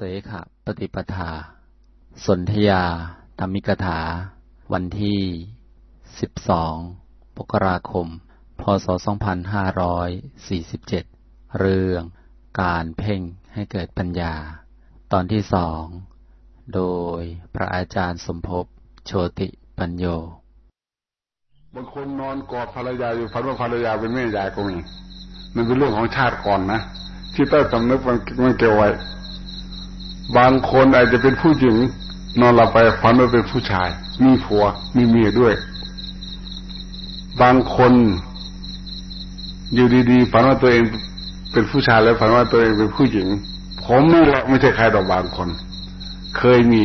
เสขะปฏิปทา สนธยาธรรมิกถา วันที่ 12มกราคม พศ 2547 เรื่องการเพ่งให้เกิดปัญญา ตอนที่สอง โดยพระอาจารย์สมภพโชติปัญโย บางคนนอนกอดภรรยาอยู่ฝันว่าภรรยาเป็นแม่ยายก็มี มันเป็นเรื่องของชาติก่อนนะ ที่ใต้สำนึกมันมันเกี่ยวไว้ บางคนอาจจะเป็นผู้หญิงนอนหลับไปฝันว่าเป็นผู้ชาย มีผัวมีเมียด้วย บางคนอยู่ดีๆฝันว่าตัวเองเป็นผู้ชายแล้วฝันว่าตัวเองเป็นผู้หญิง ผมนี่แหละไม่ใช่ใครดอบางคน เคยมี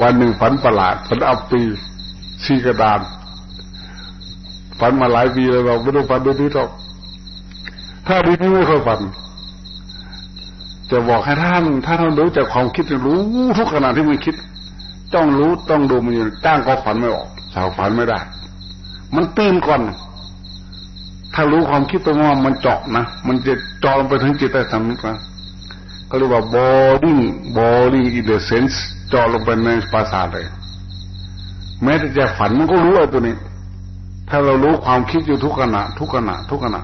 วันหนึ่งฝันประหลาดฝันเอาปีชีกระดานฝันมาหลายปีแล้วเราไม่ต้องฝันดูนี้หรอกถ้าดีนี้ไม่เคยฝัน จะบอกให้ท่านถ้าท่านรู้จากความคิดรู้ทุกขณะที่มันคิด ต้องรู้ต้องดูมันอยู่จ้างก็ฝันไม่ออกสาวฝันไม่ได้ มันตื่นก่อน ถ้ารู้ความคิดตัวว่ามันเจาะนะมันจะเจาะลงไปถึงจิตใต้สำนึกนะก็เรียกว่า body body in the sense เจาะลงไปในภาษาเลย แม้แต่จะฝันมันก็รู้ไอ้ตัวนี้ ถ้าเรารู้ความคิดอยู่ทุกขณะ ทุกขณะ ทุกขณะ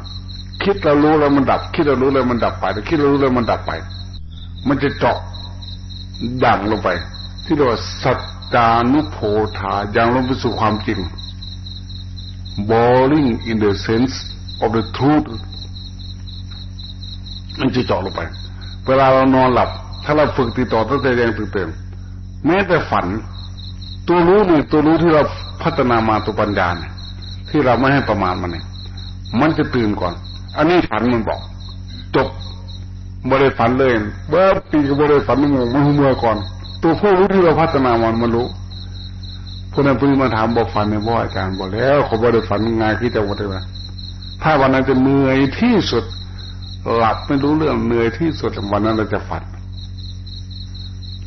คิดเรารู้แล้วมันดับ คิดเรารู้แล้วมันดับไปแต่คิดเรารู้แล้วมันดับไป มันจะเจาะดั่งลงไป ที่เรียกว่าสัจจานุโพธาอย่างลงไปสู่ความจริง boring in the sense of the truth มันจะเจาะลงไป เวลาเรานอนหลับ ถ้าเราฝึกติดต่อตั้งแต่ยังตื่นเต้นแม้แต่ฝัน ตัวรู้เนี่ยตัวรู้ที่เราพัฒนามาตัวปัญญาเนี่ยที่เราไม่ให้ประมาณมันเนี่ยมันจะตื่นก่อน อันนี้ฝันมันบอก จบบริฝันเลยเบิร์ปีกับบริฝันมันมันเมื่อก่อน ตัวผู้รู้ที่เราพัฒนามันมันรู้พวกนั้นพึ่งมาถามบอกฝันในบ่อาจารย์บอกแล้วเขาบริฝันงายที่จะวันเลยถ้าวันนั้นจะเหนื่อยที่สุด หลับไม่รู้เรื่องเหนื่อยที่สุดวันนั้นเราจะฝัน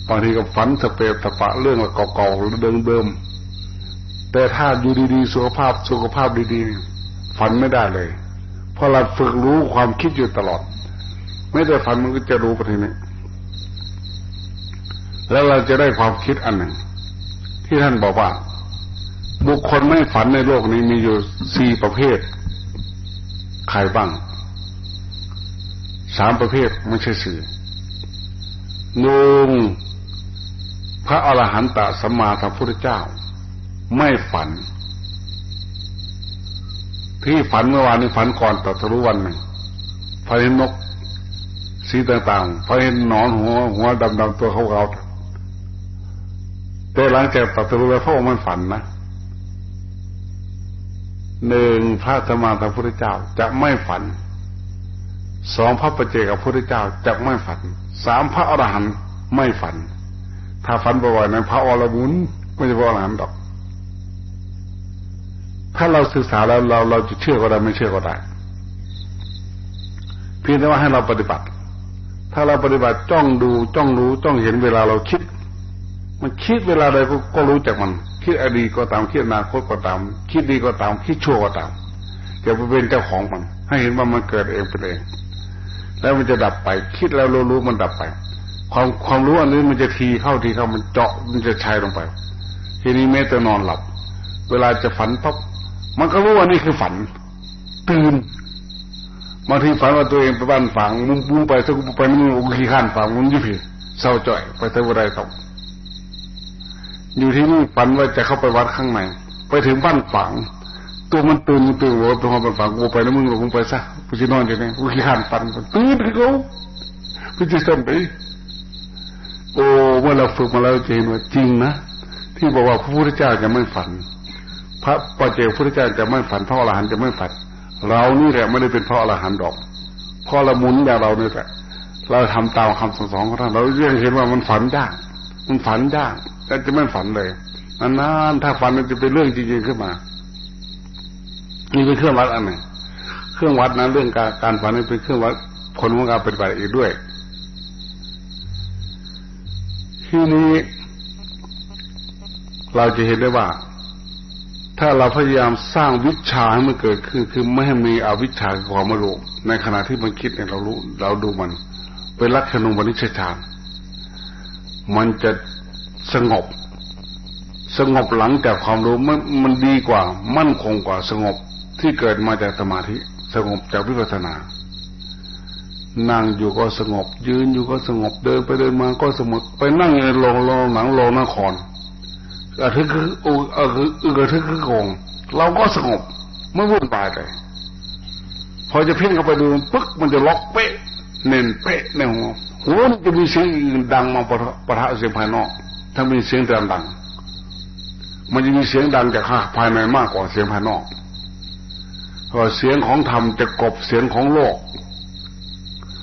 บางทีก็ฝันสเปรสปะเรื่องเก่าๆเดิมๆแต่ถ้าอยู่ดีๆสุขภาพสุขภาพดีๆฝันไม่ได้เลย พราะเราฝึกรู้ความคิดอยู่ตลอด ไม่ได้ฝันมันก็จะรู้ไปทีนี้แล้วเราจะได้ความคิดอันหนึ่ง ที่ท่านบอกว่า บุคคลไม่ฝันในโลกนี้มีอยู่สี่ประเภท ใครบ้างสามประเภทไม่ใช่สี่หนึ่งพระอรหันตสัมมาสัมพุทธเจ้า ไม่ฝัน ที่ฝันเมื่อวานนี้ฝันก่อนตรัสรู้วันหนึ่งฝันเห็นนกสีต่างๆฝันเห็นหนอนหัวหัวดำๆตัวขาวๆแต่หลังจากตรัสรู้แล้วพระองค์มันฝันนะหนึ่งพระสัมมาสัมพุทธเจ้าจะไม่ฝันสองพระปเจกับพระพุทธเจ้าจะไม่ฝันสามพระอรหันต์ไม่ฝัน ถ้าฝันบ่อยๆนั้นพระอรบุญไม่ใช่พระอรหันต์ดอก ถ้าเราศึกษาแล้วเราเราจะเชื่อก็ได้ไม่เชื่อก็ได้ เพียงแต่ว่าให้เราปฏิบัติ ถ้าเราปฏิบัติจ้องดูจ้องรู้จ้องเห็นเวลาเราคิด มันคิดเวลาใดก็รู้จักมัน คิดอดีตก็ตามคิดอนาคตก็ตาม คิดดีก็ตาม คิดชั่วก็ตามอย่าไปเป็นเจ้าของมัน ให้เห็นว่ามันเกิดเองเป็นเอง แล้วมันจะดับไป คิดแล้วรู้รู้มันดับไป ความความรู้อันนี้มันจะทีเข้าทีเข้ามันเจาะมันจะชัยลงไป ทีนี้แม้แต่นอนหลับ เวลาจะฝันปั๊บ มันก็รู้ว่านี่คือฝัน ตื่นบางทีฝันว่าตัวเองไปบ้านฝังมุ้งมุ้งไปสักไปมึงอุขี้ข้านฝังมุ้งยี่ผีเศร้าจ่อย ไปเทวดาตกอยู่ที่นี่ฝันว่าจะเข้าไปวัดข้างในไปถึงบ้านฝัง ตัวมันตื่นตื่นว่าตัวมันฝังกูไปแล้วมึงหลงไปซะกูจะนอนอยู่นี่กูขี้หันฝันตื่นไปกูกูจะทำไปโอ้เมื่อเราฝึกมาแล้วจะเห็นว่าจริงนะที่บอกว่าพระพุทธเจ้าจะไม่ฝัน ระปัจเจกพุทธเจ้าจะไม่ฝันพระอรหันต์จะไม่ฝัน เรานี่แหละไม่ได้เป็นพระอรหันต์ดอกพอเราหมุนอย่างเราเนี่ยแหละเราทำตามคำสอนของท่านเราเรื่องเห็นว่ามันฝันยากมันฝันยากแต่จะไม่ฝันเลยนานๆถ้าฝันมันจะเป็นเรื่องจริงๆขึ้นมานี่เป็นเครื่องวัดอันหนึ่งเครื่องวัดนะเรื่องการการฝันนี่เป็นเครื่องวัดผลของการปฏิบัติอีกด้วย ที่นี้ เราจะเห็นได้ว่า ถ้าเราพยายามสร้างวิชาให้มันเกิดขึ้น คือไม่ให้มีอวิชชาความไม่รู้ในขณะที่มันคิดเนี่ยเรารู้เราดูมัน เป็นลักษณะมนิชฌานมันจะสงบ สงบหลังจากความรู้มันมันดีกว่า มั่นคงกว่าสงบที่เกิดมาจากสมาธิ สงบจากวิปัสสนานั่งอยู่ก็สงบ ยืนอยู่ก็สงบเดินไปเดินมาก็สงบไปนั่งในโรงโรงหนังโรงนคร อะทึกคืออุอะคืออึกระทึกคือโกงเราก็สงบไม่วุ่นวายเลยพอจะเพ่งเข้าไปดูปึ๊กมันจะล็อกเป๊ะเน้นเป๊ะในหัวหัวมันจะมีเสียงอื่นดังมาปะปะทะเสียงภายนอก ถ้ามีเสียงดังดัง มันจะมีเสียงดังจากข้าภายในมากกว่าเสียงภายนอกเพราะเสียงของธรรมจะกบเสียงของโลก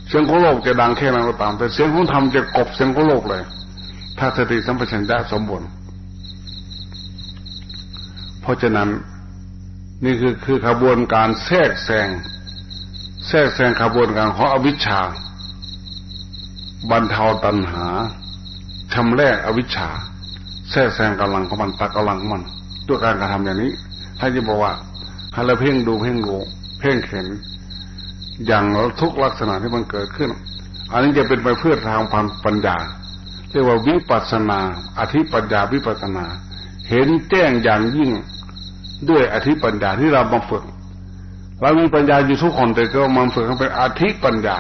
เสียงของโลกจะดังแค่ไหนก็ตาม แต่เสียงของธรรมจะกบเสียงของโลกเลย ถ้าสติสัมปชัญญะสมบูรณ์ เพราะฉะนั้นนี่คือคือขบวนการแทรกแซงแทรกแซงขบวนการของอวิชชา บรรเทาตัณหาชำแรกอวิชชา แทรกแซงกำลังของมันตักกำลังมันด้วยการกระทำอย่างนี้ท่านจะบอกว่าให้เราเพ่งดูเพ่งดูเพ่งเข็นอย่างทุกลักษณะที่มันเกิดขึ้น อันนี้จะเป็นไปเพื่อทางพันปัญญา เรียกว่าวิปัสนา อธิปัญญาวิปัสนา เห็นแจ้งอย่างยิ่ง ด้วยอธิปัญญาที่เรามาฝึกเรามีปัญญาอยู่ทุกคนแต่ก็มาฝึกให้เป็นอธิปัญญา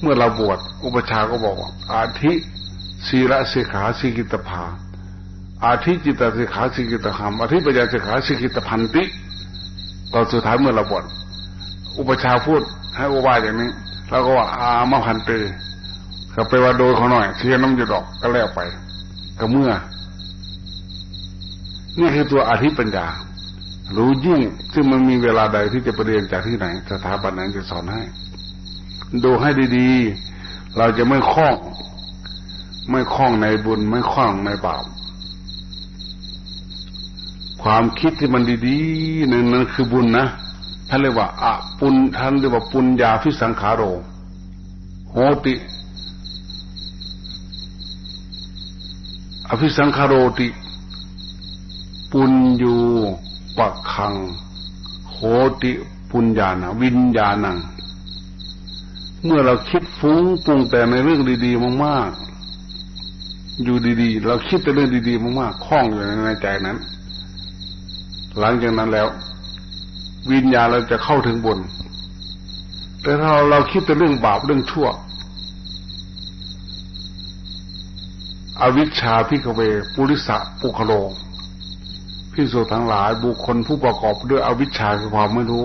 เมื่อเราบวชอุปชาก็บอกว่าอาธิศีลสิกขาสิกิตภาอาธิจิตสิกขาสิกิตธรรมอาธิปัญญาสิกขาสิกิตพันติตอนสุดท้ายเมื่อเราบวชอุปชาพูดให้อุบายอย่างนี้เราก็ว่าอามาพันเตก็ไปว่าโดยเขาหน่อยเชียน้ำจะดอกก็แล้วไป ก็เมื่อ นี่คือตัวอธิปัญญา รู้ยิ่งซึ่งมันมีเวลาใดที่จะไปเรียนจากที่ไหน สถาบันไหนจะสอนให้ ดูให้ดีๆ เราจะไม่คล้อง ไม่คล้องในบุญไม่คล้องในบาปความคิดที่มันดีๆนั่นนั่นคือบุญนะท่านเรียกว่าอะปุญท่านเรียกว่าปุญญาพิสังขารโรโหติอภิสังขารโรติ ปุญญูปะคังโหติปุญญาณวิญญาณัง เมื่อเราคิดฟุ้งปรุงแต่ในเรื่องดีๆมากๆ อยู่ดีๆ เราคิดแต่เรื่องดีๆมากๆคล้องอยู่ในใจนั้น หลังจากนั้นแล้ว วิญญาณเราจะเข้าถึงบน แต่ถ้าเราคิดแต่เรื่องบาปเรื่องชั่ว อวิชชาพิกเว ปุริสะปุคโล พิสูจทั้งหลายบุคคลผู้ประกอบด้วยอวิชชาคือความไม่รู้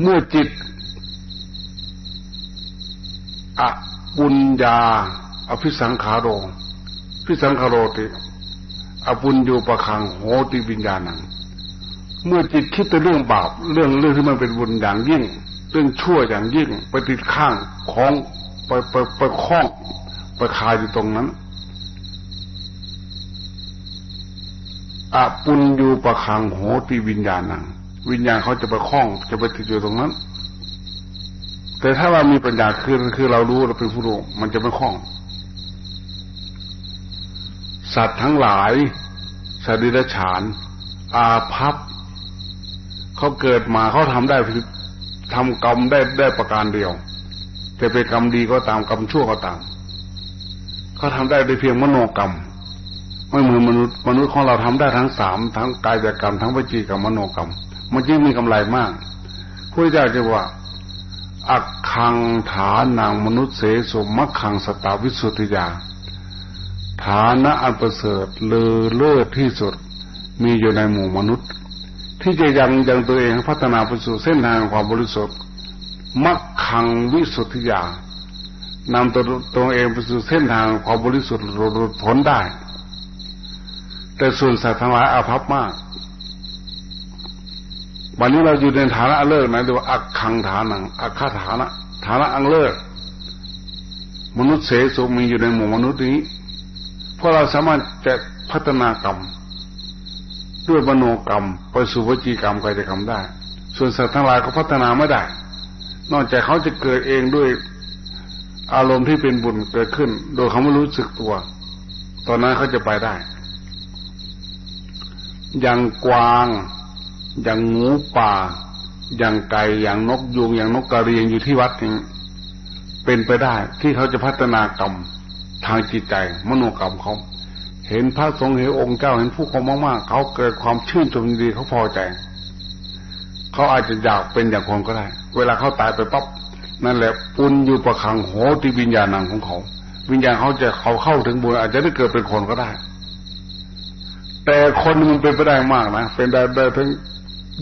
เมื่อจิตอปุญญาอภิสังขารโรพิสังขารโรติอปุญญูประคังโหติวิญญาณัง เมื่อจิตคิดแต่เรื่องบาปเรื่องเรื่องที่มันเป็นบุญอย่างยิ่ง เรื่องชั่วอย่างยิ่งไปติดข้างของไปไปไปคล้องไปคาอยู่ตรงนั้น อปุญญูประคังโหติวิญญาณัง วิญญาณเขาจะไปคล้องจะไปติดอยู่ตรงนั้น แต่ถ้าเรามีปัญญาคือคือเรารู้เราเป็นผู้รู้มันจะไม่คล้อง สัตว์ทั้งหลายสัตว์ดิฉาน อาภัพเขาเกิดมาเขาทำได้ทำกรรมได้ได้ประการเดียวแต่เป็นกรรมดีก็ตามกรรมชั่วก็ตามเขาทำได้ด้วยเพียงมโนกรรม ไม่เหมือนมนุษย์มนุษย์ของเราทำได้ทั้งสามทั้งกายกรรมทั้งวิจีกรรมมโนกรรม มันจึงมีกำไรมากพระเจ้าจะว่าอักขังฐานังมนุษย์เสสมักขังสตาวิสุทธิยา ฐานะอันประเสริฐเลอเลิศที่สุดมีอยู่ในหมู่มนุษย์ ที่จะยังยังตัวเองพัฒนาไปสู่เส้นทางความบริสุทธิ์มักขังวิสุทธิยานำตัวตัวเองไปสู่เส้นทางความบริสุทธิ์หลุดพ้นได้ แต่ส่วนสัตว์ทั้งหลายอาภัพมาก วันนี้เราอยู่ในฐานะเลิกนะเรียกว่าอักขังฐานังอักขาฐานะฐานะอังเลิก มนุษย์เสสุมีอยู่ในหมู่มนุษย์นี้เพราะเราสามารถจะพัฒนากรรม ด้วยมโนกรรมไปสู่วจีกรรมกายกรรมได้ ส่วนสัตว์ทั้งหลายเขาพัฒนาไม่ได้ นอกจากเขาจะเกิดเองด้วยอารมณ์ที่เป็นบุญเกิดขึ้น โดยเขาไม่รู้สึกตัว ตอนนั้นเขาจะไปได้ อย่างกวาง อย่างงูป่า อย่างไก่อย่างนกยูงอย่างนกกระเรียงอยู่ที่วัดนี่เป็นไปได้ที่เขาจะพัฒนากรรมทางจิตใจมโนกรรมเขาเห็นพระสงฆ์เห็นองค์เจ้าเห็นผู้คนมากๆเขาเกิดความชื่นชมดีเขาพอใจเขาอาจจะอยากเป็นอย่างคนก็ได้ เวลาเขาตายไปปั๊บนั่นแหละปุญอยู่ประคังโหติวิญญาณังของเขา วิญญาณเขาจะเขาเข้าถึงบุญอาจจะได้เกิดเป็นคนก็ได้ แต่คนมันเป็นไปได้มากนะเป็นได้ได้ทั้ง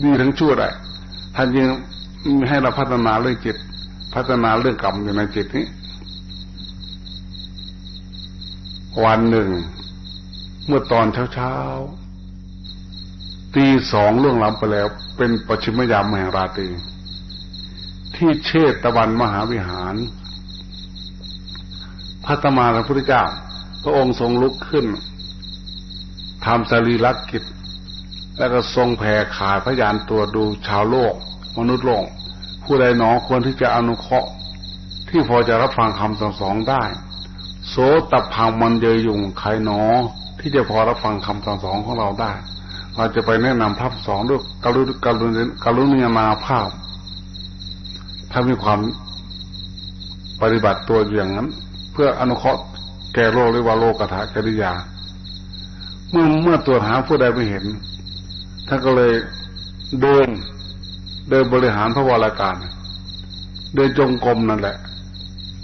ดีทั้งชั่วได้ท่านยังให้เราพัฒนาเรื่องจิต พัฒนาเรื่องกรรมอยู่ในจิตนี้ วันหนึ่ง เมื่อตอนเช้าๆตีสองเรื่องล้ำไปแล้ว เป็นปชิมยามแห่งราตรีที่เชตตะวันมหาวิหาร พระตมาพระพุทธเจ้า พระองค์ทรงลุกขึ้น ทำสรีรักกิจ แล้วก็ทรงแผ่ขาพยานตัวดูชาวโลก มนุษย์โลก ผู้ใดหนอควรที่จะอนุเคราะห์ ที่พอจะรับฟังคำสั่งสอนได้ โสตับพังมันเยยยุงใครหนอ ที่จะพอรับฟังคำสั่งสอนของเราได้ เราจะไปแนะนำภาพสองด้วยกรุกรุณกรุณามาภาพ ถ้ามีความปฏิบัติตัวอย่างนั้น เพื่ออนุเคราะห์แก่โลกหรือว่าโลกถาจริยา เมื่อเมื่อตัวจหาผู้ใดไม่เห็นท่านก็เลยเดินเดินบริหารพระวรากาศเดินจงกรมนั่นแหละ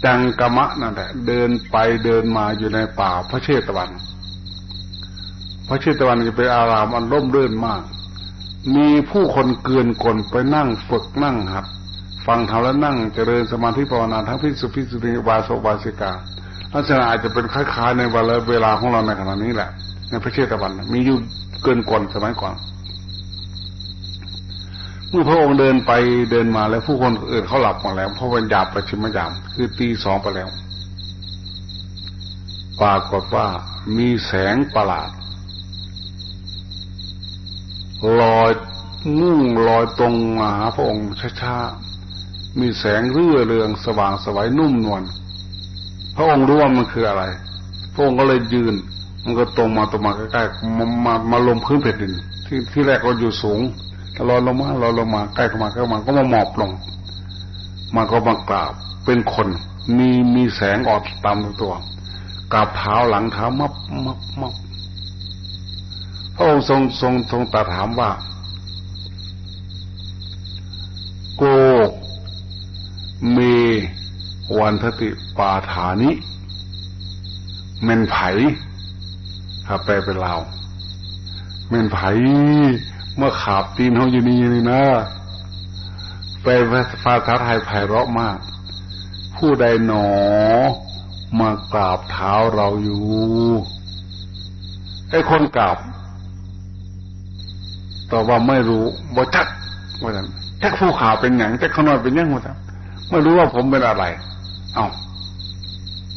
จังกรมะนั่นแหละ เดินไปเดินมาอยู่ในป่าพระเชตวัน พระเชตวันจะเป็นอารามอันร่มรื่นมาก มีผู้คนเกินคนไปนั่งฝึกนั่งหัดฟังธรรมแล้วนั่งเจริญสมาธิภาวนาทั้งพิสุพิสุณีวาสวาสิกาลักษณะอาจจะเป็นคล้ายๆในเวลาเวลาของเราในขณะนี้แหละ ในพระเชตวันมีอยู่เกินก่อนสมัยก่อน เมื่อพระองค์เดินไปเดินมาแล้วผู้คนอื่นเขาหลับหมดแล้วเพราะวันหยาบประชิมยามคือตีสองไปแล้วปรากฏว่ามีแสงประหลาดลอยมุ่งลอยตรงมาหาพระองค์ช้าๆ มีแสงเรื่อเรืองสว่างสวัยนุ่มนวล พระองค์รู้ว่ามันคืออะไร พระองค์ก็เลยยืน มันก็ตรงมาตรงมาใกล้ๆมามามาลงพื้นแผ่นดิน ที่ที่แรกก็อยู่สูงแต่ลอยลงมาลอยลงมาใกล้เข้ามาใกล้มาก็มาหมอบลงมาก็มากราบเป็นคน มีมีแสงออกตามตัวกราบเท้าหลังเท้ามับมับมับพระองค์ทรงทรงทรงตรัสถามว่า โกเมวันทติปาฐานิเมนไผ ถ้าแปลเป็นเราเมนไผ่เมื่อขาบตีนเขาอยู่นี่นี่นะแปลภาษาไทยไพเราะมาก ผู้ใดหนอ มากราบเท้าเราอยู่ไอ้คนกราบต่อว่าไม่รู้บ่จักว่าจังจักผู้ข่าวเป็นอย่างจักขนอยเป็นยังว่าจังไม่รู้ว่าผมเป็นอะไร เอา้า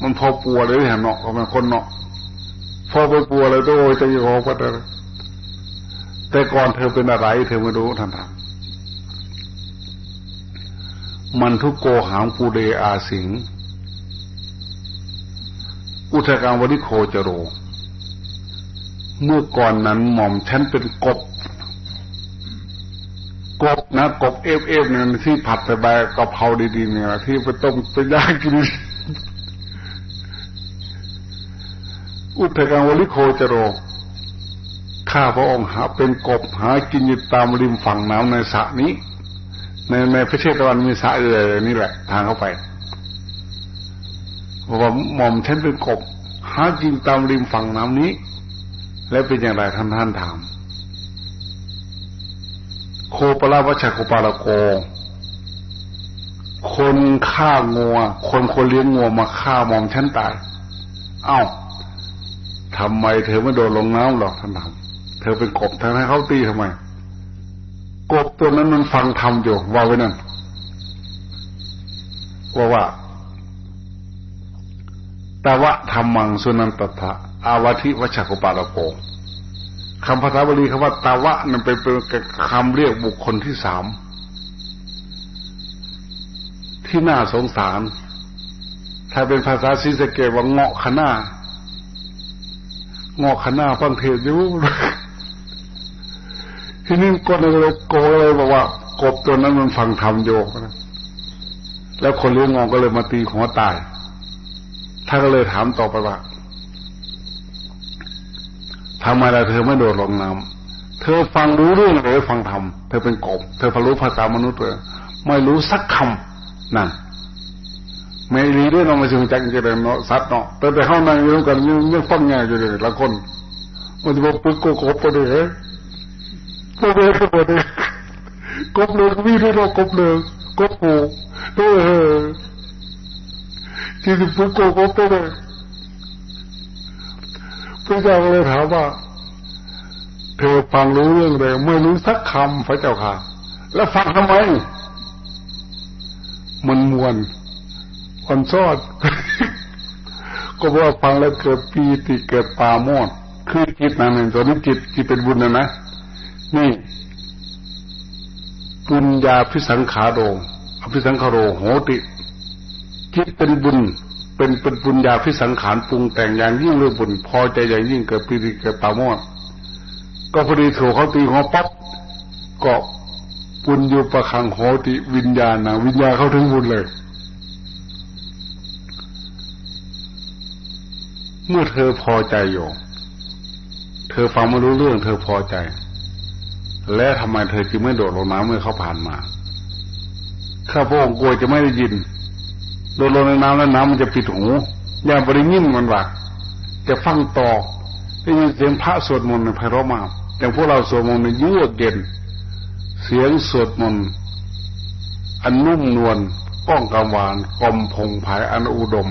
มันพอปัวเลยเห็นเนาะเขาเป็นคนเนาะ พอไปปัวเลยตัวโอยจะยอก็ได้แต่ก่อนเธอเป็นอะไร เธอไม่รู้ท่านทำมันทุกโกหางปูเดอาสิง อุทการวริโคจโร เมื่อก่อนนั้นหม่อมฉันเป็นกบ กบนะ กบเอฟเอฟเนี่ยที่ผัดใส่ใบกะเพราดีๆเนี่ยที่ไปต้มไปย่างกิน อุทกังวลิโคจโร ข้าพระองค์หาเป็นกบหากินอยู่ตามริมฝั่งน้ำในสระนี้ ในในพระเชตวันมีสระเอือนี่แหละ ทางเข้าไปว่าหม่อมฉันเป็นกบ หากินตามริมฝั่งน้ำนี้ แล้วเป็นอย่างไรท่านท่านถาม โคปลาวัชโคปาลโก คนฆ่างัว คนคนเลี้ยงงัวมาฆ่าหม่อมฉันตาย เอ้า ทำไมเธอไม่โดนลงน้ำหรอกท่านทำเธอเป็นกบทำให้เขาตีทำไม กบตัวนั้นมันฟังทำอยู่ว่าไว้นั่นว่าว่าตาวะธรรมังสุนันตถะอาวทิวัชโคปาลโกคำภาษาบาลีคำว่าตาวะนั่นเป็นคำเรียกบุคคลที่สามที่น่าสงสาร ถ้าเป็นภาษาซีสเกว่าเงาะขนา งาะขน้าฟังเทศอยู่ที่นี่ก็เลยโกเลยบอกว่า กบตัวนั้นมันฟังธรรมโยกนะแล้วคนเลี้ยงงองก็เลยมาตีหัวตายท่านก็เลยถามต่อไปว่าทำไมล่ะเธอไม่โดดลงน้ำเธอฟังรู้เรื่องเลยฟังทำเธอเป็นกบ เธอพรู้ภาษามนุษย์เลยไม่รู้สักคำนั่น ไม่รีด้วยน้องมาถึงจังจะเดินเนาะสัตว์เนาะแต่แต่เข้านั่งอยู่กันยังฟังง่ายอยู่เลยละคนมันจะบอกปุ๊บกบไปเลยพวเด็กพวกเด็กบเลยวิ่งด้วยกบเลยกบผูเออที่จะปุ๊บกบไปเลยพระเจ้าเลยถามว่า เธอฟังรู้เรื่องเลยไม่รู้สักคำพระเจ้าค่ะ แล้วฟังทำไม มันมวน คนชอบก็ว่าฟังแล้วเกิดปีติเกิดปาโมดคือจิตนั่นเองตัวนี้จิตที่เป็นบุญนะนะ นี่บุญญาพิสังขาโรอภิสังขาโรโหติ จิตเป็นบุญ เป็นเป็นบุญญาพิสังขารปรุงแต่งอย่างยิ่งเรื่องบุญ พอใจอย่างยิ่งเกิดปีติเกิดปาโมดก็พอดีถูกเขาตีหัวป๊อปก็บุญอยู่ประคังโหติวิญญาณนะวิญญาณเข้าถึงบุญเลย เมื่อเธอพอใจอยู่ เธอฟังไม่รู้เรื่อง เธอพอใจ และทำไมเธอจึงไม่โดดลงน้ำเมื่อเขาผ่านมา ข้าพระองค์กลัวจะไม่ได้ยิน โดดลงในน้ำแล้วน้ำมันจะปิดหูอย่าบริงิ้นมันว่าจะฟังต่อได้ยินเสียงพระสวดมนต์ในไพเราะมากอย่างพวกเราสวดมนต์ในยั่วเย็น เสียงสวดมนต์อันนุ่มนวลก้องกำวานกลมพงภายอันอุดม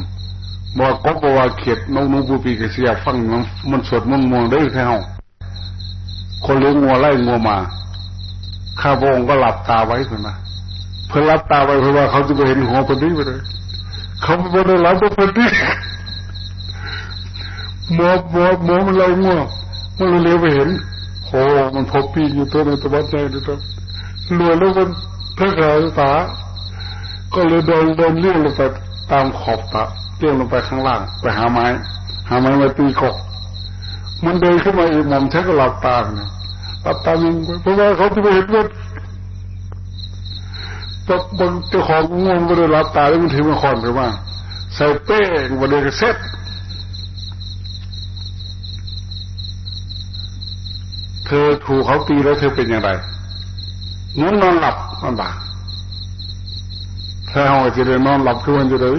บอกก็บอกว่าเขียดน้องนูปูปีกเสียฟังมันมันสดมันมองได้แค่เฮาคนเลี้ยงงัวไล่งัวมาข้าพงก็หลับตาไว้เถอนะเพื่อรับตาไว้เพราะว่าเขาจะไปเห็นหัวคนนี้ไปเลยเขาไม่ได้รับคนนี้หมอหมอหมอมันไล่งัวมันเลี้ยวไปเห็นโอ้มันพบปีอยู่ตัวในตัวใจดูตัวรวยแล้วมันเพื่อขาตาก็เลยเดินเดินเลี้ยวลงไป ตามขอบตาเตี้ยงลงไปข้างล่าง ไปหาไม้ หาไม้มาตีกอกมันเดินขึ้นมาอีกหมอมใช้ก็หลับตาเนี่ยหลับตายิงไปเพราะว่าเขาจะไปเห็นว่าตกบนเจ้าของงงก็เลยหลับตาแล้วมันถือมาคอนไปว่าใส่เป้งวันเด็กเซ็ตเธอถูกเขาตีแล้วเธอเป็นอย่างไรนู้นนอนหลับนอนบ่า ถ้าเอาจะเลยนอนหลับคือมันจะเลย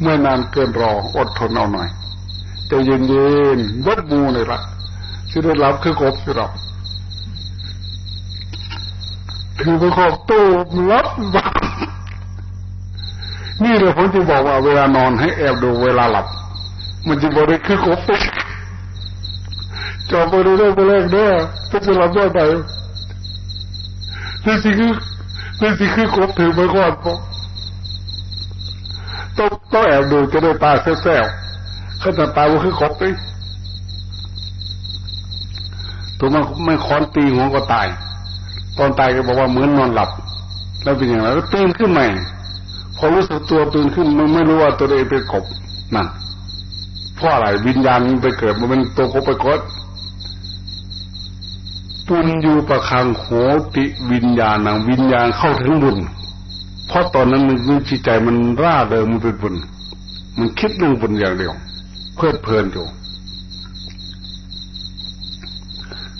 เมื่อนานเกินรออดทนเอาหน่อยใจเย็นเย็นวัดมูเลยละที่ได้รับคือกบสิเราคือไปขอบตู้รับบ้านี่เลยผมจะบอกว่าเวลานอนให้แอบดูเวลาหลับ มันจะบริคือกบจอบไปดูได้ไปแรกเด้อจะจะหลับได้ไหมนี่สิคือนี่สิคือกบถือไปก่อนต้อ งต้องแอบดูจะได้ตาแซ่บๆเขาจะตาว่าคือขบไปตัวมันไม่ค้อนตีหัวก็ตาย ตอนตายก็บอกว่าเหมือนนอนหลับ แล้วเป็นอย่างไรแล้วตื่นขึ้นใหม่พอรู้สึกตัวตื่นขึ้นมันไม่รู้ว่าตัวเองเป็นกบนั่นเพราะอะไรวิญญาณมันไปเกิดมันเป็นตัวกบไปกดปุญญูประคังโหติวิญญาณนางวิญญาณเข้าถึงบุญ เพราะตอนนั้นมันจิตใจมันร่าเริงมันเป็นบุญมันคิดเรื่องบุญอย่างเดียวเพลิดเพลินอยู่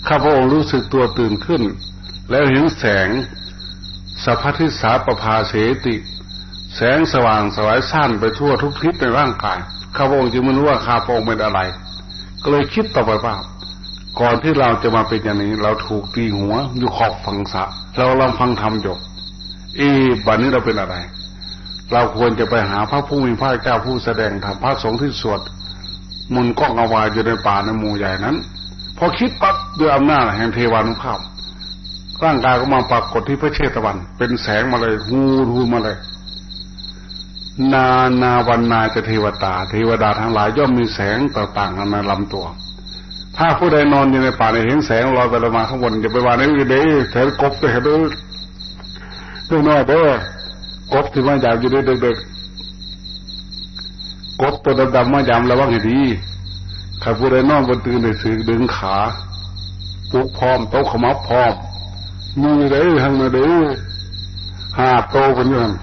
ข้าพระองค์รู้สึกตัวตื่นขึ้น แล้วเห็นแสงสัพพทิสาประภาเสติ แสงสว่างสวายสั้นไปทั่วทุกทิศในร่างกายข้าพระองค์จึงไม่รู้ว่าข้าพระองค์เป็นอะไร ก็เลยคิดต่อไปว่าก่อนที่เราจะมาเป็นอย่างนี้ เราถูกตีหัวอยู่ขอบฝังสะเราลองฟังธรรมจบ อีบัดนี้เราเป็นอะไร เราควรจะไปหาพระผู้มีพระเจ้าผู้แสดงธรรมพระสงฆ์ที่สวดมุนก้องอวายอยู่ในป่าในหมู่ใหญ่นั้น พอคิดปั๊บด้วยอำนาจแห่งเทวานุภาพ ร่างกายก็มาปรากฏที่พระเชตวัน เป็นแสงมาเลยหูรูมาเลย นานาวันนาจะเทวตา เทวดาทั้งหลายย่อมมีแสงต่างๆในลำตัว ถ้าผู้ใดนอนอยู่ในป่าในเห็นแสงลอยไปลอยมาข้างบนจะไปว่าในอื่นเด้แถวกบไปเห็น ตัวน้อยเด้อกบที่มาจากอยู่เด็กๆกบตัวดำๆมายำระวังให้ดีข้าผู้ใดนอนบนตื่นในสือดึงขาปุกพร้อมโต๊ะขมับพร้อมมือได้ทางมาเด้หาโตกันอยู่หัน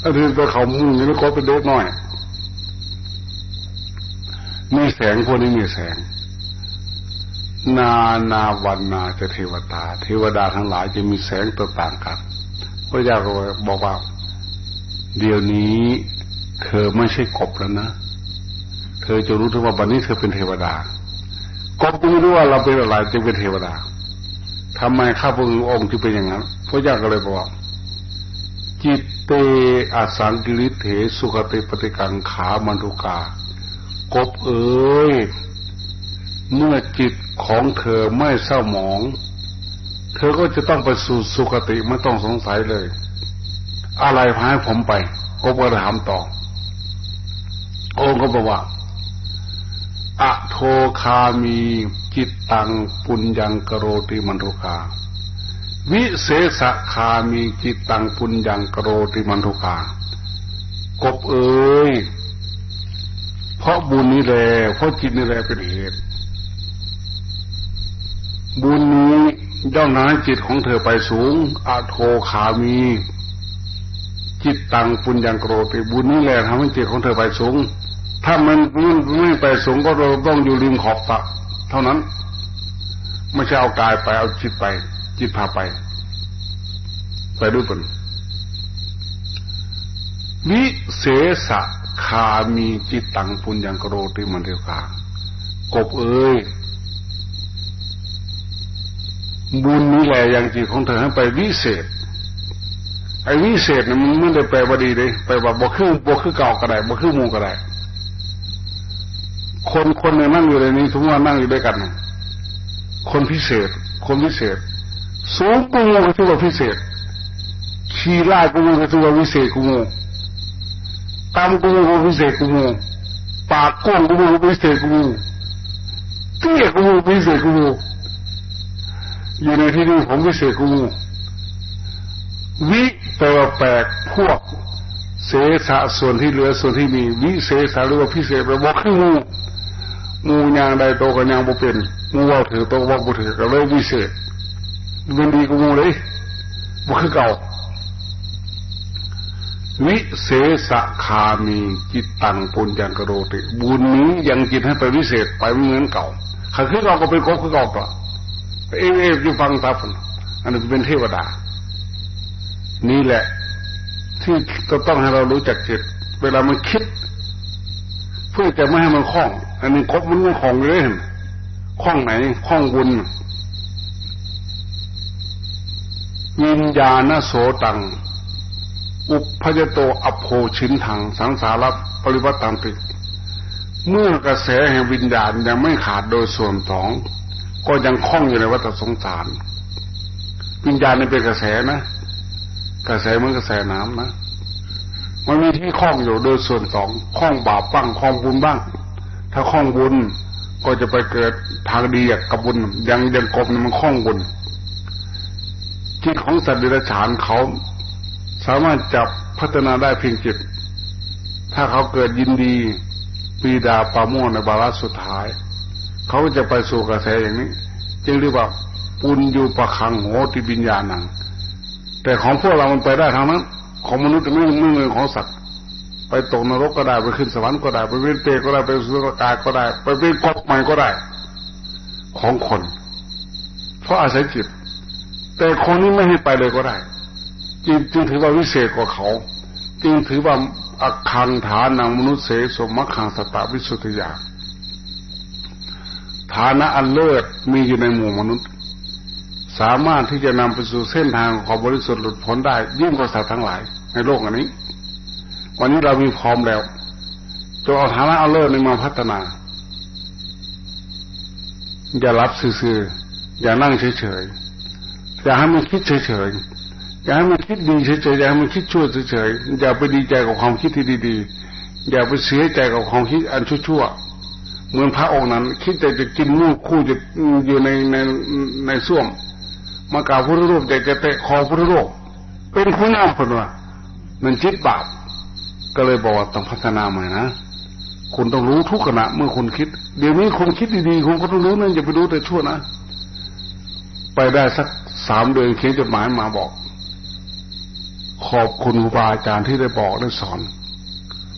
ถ้าที่ตัวเขามุ่งนี่ก็เป็นเด็กน้อยมีแสงพวกนี้มีแสง นานาวันนาจะเทวดาเทวดาทั้งหลายจะมีแสงตัวต่างกัน ระเจ้าก็บอกว่า เดี๋ยวนี้ เธอไม่ใช่กบแล้วนะ เธอจะรู้ถึงว่าวันนี้เธอเป็นเทวดากบไม่รู้ว่าเราเป็นอะไรจึงเป็นเทวดาทำไมข้าพระองค์ที่เป็นอย่างนั้นพระเจ้าก็เลยบอกจิตเตอสังกิริเถสุขเตปฏิกังขามันทุกากบเอ๋ยเมื่อจิตของเธอไม่เศร้าหมอง เธอก็จะต้องไปสู่สุคติไม่ต้องสงสัยเลย อะไรพาให้ผมไปกบก็ถามต่อ องค์ก็บอกว่าอะโทคามีจิตตังปุญญังกโรติมันทุกาวิเศษคามีจิตตังปุญญังกโรติมันทุกากบเอ๋ยเพราะบุญนี้แหละเพราะจิตนี่แหละเป็นเหตุ บุญนี ย่อมนำให้จิตของเธอไปสูงอะโทขามี จิตตังปุญญังโกรติบุญนี้แหละทำให้จิตของเธอไปสูง ถ้ามันไม่ไม่ไปสูงก็เราต้องอยู่ริมขอบสระเท่านั้น ไม่ใช่เอากายไปเอาจิตไป จิตพาไป ไปด้วยกันวิเศษคามีจิตตังปุญญังโกรติมันเดียวกากบเอ้ย บุญนี้แหละอย่างจิตของเธอให้ไปวิเศษไอ้วิเศษนี่ยมันไม่ได้แปลว่าดีเลยไปว่าบ่คือบ่คือเก่าก็ได้บ่คือมูก็ได้ คนคนนึ่งนั่งอยู่ในนี้ทุกวันนั่งอยู่ด้วยกัน คนพิเศษ คนพิเศษ สูงกูก็ถือว่าพิเศษขี่ล่กูก็ถือว่าวิเศษกูตามกูก็พิเศษกูปากกว้างกูก็พิเศษกูเตี้ยกูพิเศษกู อยู่ในที่นี้ผมพิเศษกูวิแปลว่าแปลกพวก เสสะส่วนที่เหลือส่วนที่มี วิเศษหรือว่าพิเศษแปลว่าคืองูงูยางใดโตกันยางบ่เป็นงูว่าถือโตว่าบ่ถือก็เลยวิเศษมันดีกูเลยบ่คือเก่าวิเศษคามีจิตตังปุญญังกโรติ บุญนี้ยังจิตให้ไปวิเศษไปเหมือนเก่าขาคือเราก็เป็นกบคือเก่าปะ เอฟเอฟอยู่ฟังทับอันนี้เป็นเทวดา นี่แหละ ที่ก็ต้องให้เรารู้จักจิต เวลามันคิด เพื่อจะไม่ให้มันคล้อง อันนี้กบมันไม่คล้องเลยคล้องไหนคล้องบุญวิญญาณโสตัง อุปยโตอโภชินทัง สังสารปริวัติตังติเมื่อกระแสแห่งวิญญาณยังไม่ขาดโดยส่วนสอง ก็ยังคล้องอยู่ในวัฏสงสารวิญญาณนี่เป็นกระแสนะ กระแสเหมือนกระแสน้ำนะมันมีที่คล้องอยู่โดยส่วนสองคล้องบาปบ้างคล้องบุญบ้าง ถ้าคล้องบุญก็จะไปเกิดทางดีกับบุญยังยังกบมันคล้องบุญจิตของสัตว์เดรัจฉานเขาสามารถจับพัฒนาได้เพียงจิต ถ้าเขาเกิดยินดีปีดาปาโมในบาระสุดท้าย เขาจะไปสู่กระแสอย่างนี้ จึงเรียกว่าปุญญูปะคังโหติบิญญาณัง แต่ของพวกเรามันไปได้ทางนั้น ของมนุษย์ไม่ไม่เหมือนของสัตว์ ไปตกนรกก็ได้ไปขึ้นสวรรค์ก็ได้ไปเป็นเปรตก็ได้ไปสุรกายก็ได้ ไปเป็นกบใหม่ก็ได้ ของคน เพราะอาศัยจิต แต่คนนี้ไม่ให้ไปเลยก็ได้จึงจึงถือว่าวิเศษกว่าเขา จึงถือว่าอักขังฐานังมนุษย์เสสมมัคขังสตาวิสุทธิยา ฐานะอันเลิศมีอยู่ในหมู่มนุษย์ สามารถที่จะนำไปสู่เส้นทางของบริสุทธิ์หลุดพ้นได้ยิ่งกว่าสัตว์ทั้งหลาย ในโลกอันนี้ วันนี้เรามีพร้อมแล้วจะเอาฐานะอันเลิศนี้มาพัฒนา อย่ารับซื่อๆอย่านั่งเฉยๆอย่าให้มันคิดเฉยๆอย่าให้มันคิดดีเฉยๆอย่าให้มันคิดชั่วเฉยๆอย่าไปดีใจกับความคิดที่ดีๆ อย่าไปเสียใจกับความคิดอันชั่วๆ เหมือนพระองค์นั้น คิดแต่จะกินมูกคู่จะอยู่ในในในส้วมมากราบพระรูปแต่จะเตะคอพระรูปเป็นคุณงามคนว่ามันจิตบาปก็เลยบอกว่าต้องพัฒนาใหม่นะคุณต้องรู้ทุกขณะเมื่อคุณคิด เดี๋ยวนี้คุณคิดดีๆคุณก็ต้องรู้นั่นอย่าไปดูแต่ชั่วนะ ไปได้สักสามเดือนเขียนจดหมายมาบอก ขอบคุณครูบาอาจารย์ที่ได้บอกได้สอน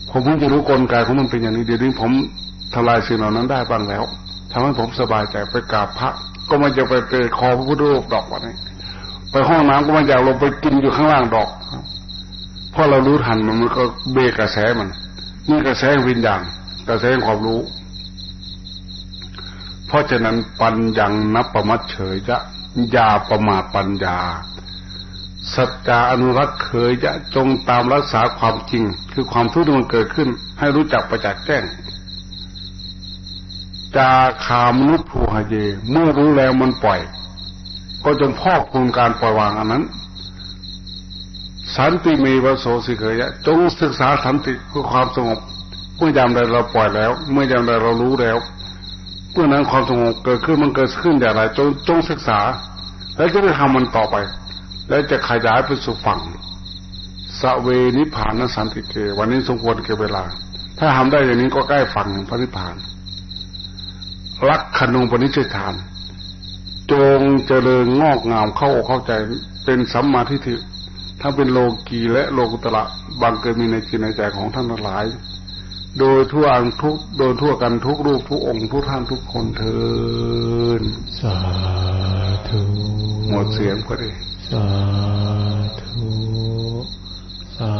ผมเพิ่งจะรู้กลไกของมันเป็นอย่างนี้ เดี๋ยวนี้ผม ทลายสิ่งเหล่านั้นได้บ้างแล้วทำให้ผมสบายใจไปกราบพระ ก็ไม่จะไปเตะคอพระพุทธรูปดอกวันนี้ไปห้องน้ำก็ไม่อยากลงไปกินอยู่ข้างล่างดอกเพราะเรารู้ทันมันมันก็เบรกกระแสมันนี่กระแสวิญญาณกระแสความรู้ เพราะฉะนั้นปัญญังนับประมัดเฉยจะยาประมาทปัญญา สัจจาอนุรักษ์เคยจะจงตามรักษาความจริง คือความทุกข์ที่มันเกิดขึ้น ให้รู้จักประจักษ์แจ้ง จาขามนุษย์ภูหเย เมื่อรู้แล้วมันปล่อย ก็จงพอกคุณการปล่อยวางอันนั้น สันติมีวโสสิเคยะ จงศึกษาสันติคือความสงบ เมื่อยามใดเราปล่อยแล้ว เมื่อยามใดเรารู้แล้ว เมื่อนั้นความสงบเกิดขึ้นมันเกิดขึ้นอย่างไรจงจงศึกษา แล้วจะได้ทำมันต่อไป แล้วจะขยายไปสู่ฝั่งสเวนิพานนสันติเก วันนี้สมควรเก็บเวลา ถ้าทำได้อย่างนี้ก็ใกล้ฝั่งพระนิพพาน รักขณุปณิจฐาน จงเจริญงอกงามเข้าเข้าใจเป็นสัมมาทิฏฐิทั้งเป็นโลกีและโลกุตระบางเกิดมีในจิตในใจของท่านทั้งหลาย โดยทั่วอังทุกโดยทั่วกันทุกรูปทุกองค์ทุกท่านทุกคนเทินสาธุหมดเสียงก็ดีสาธุสา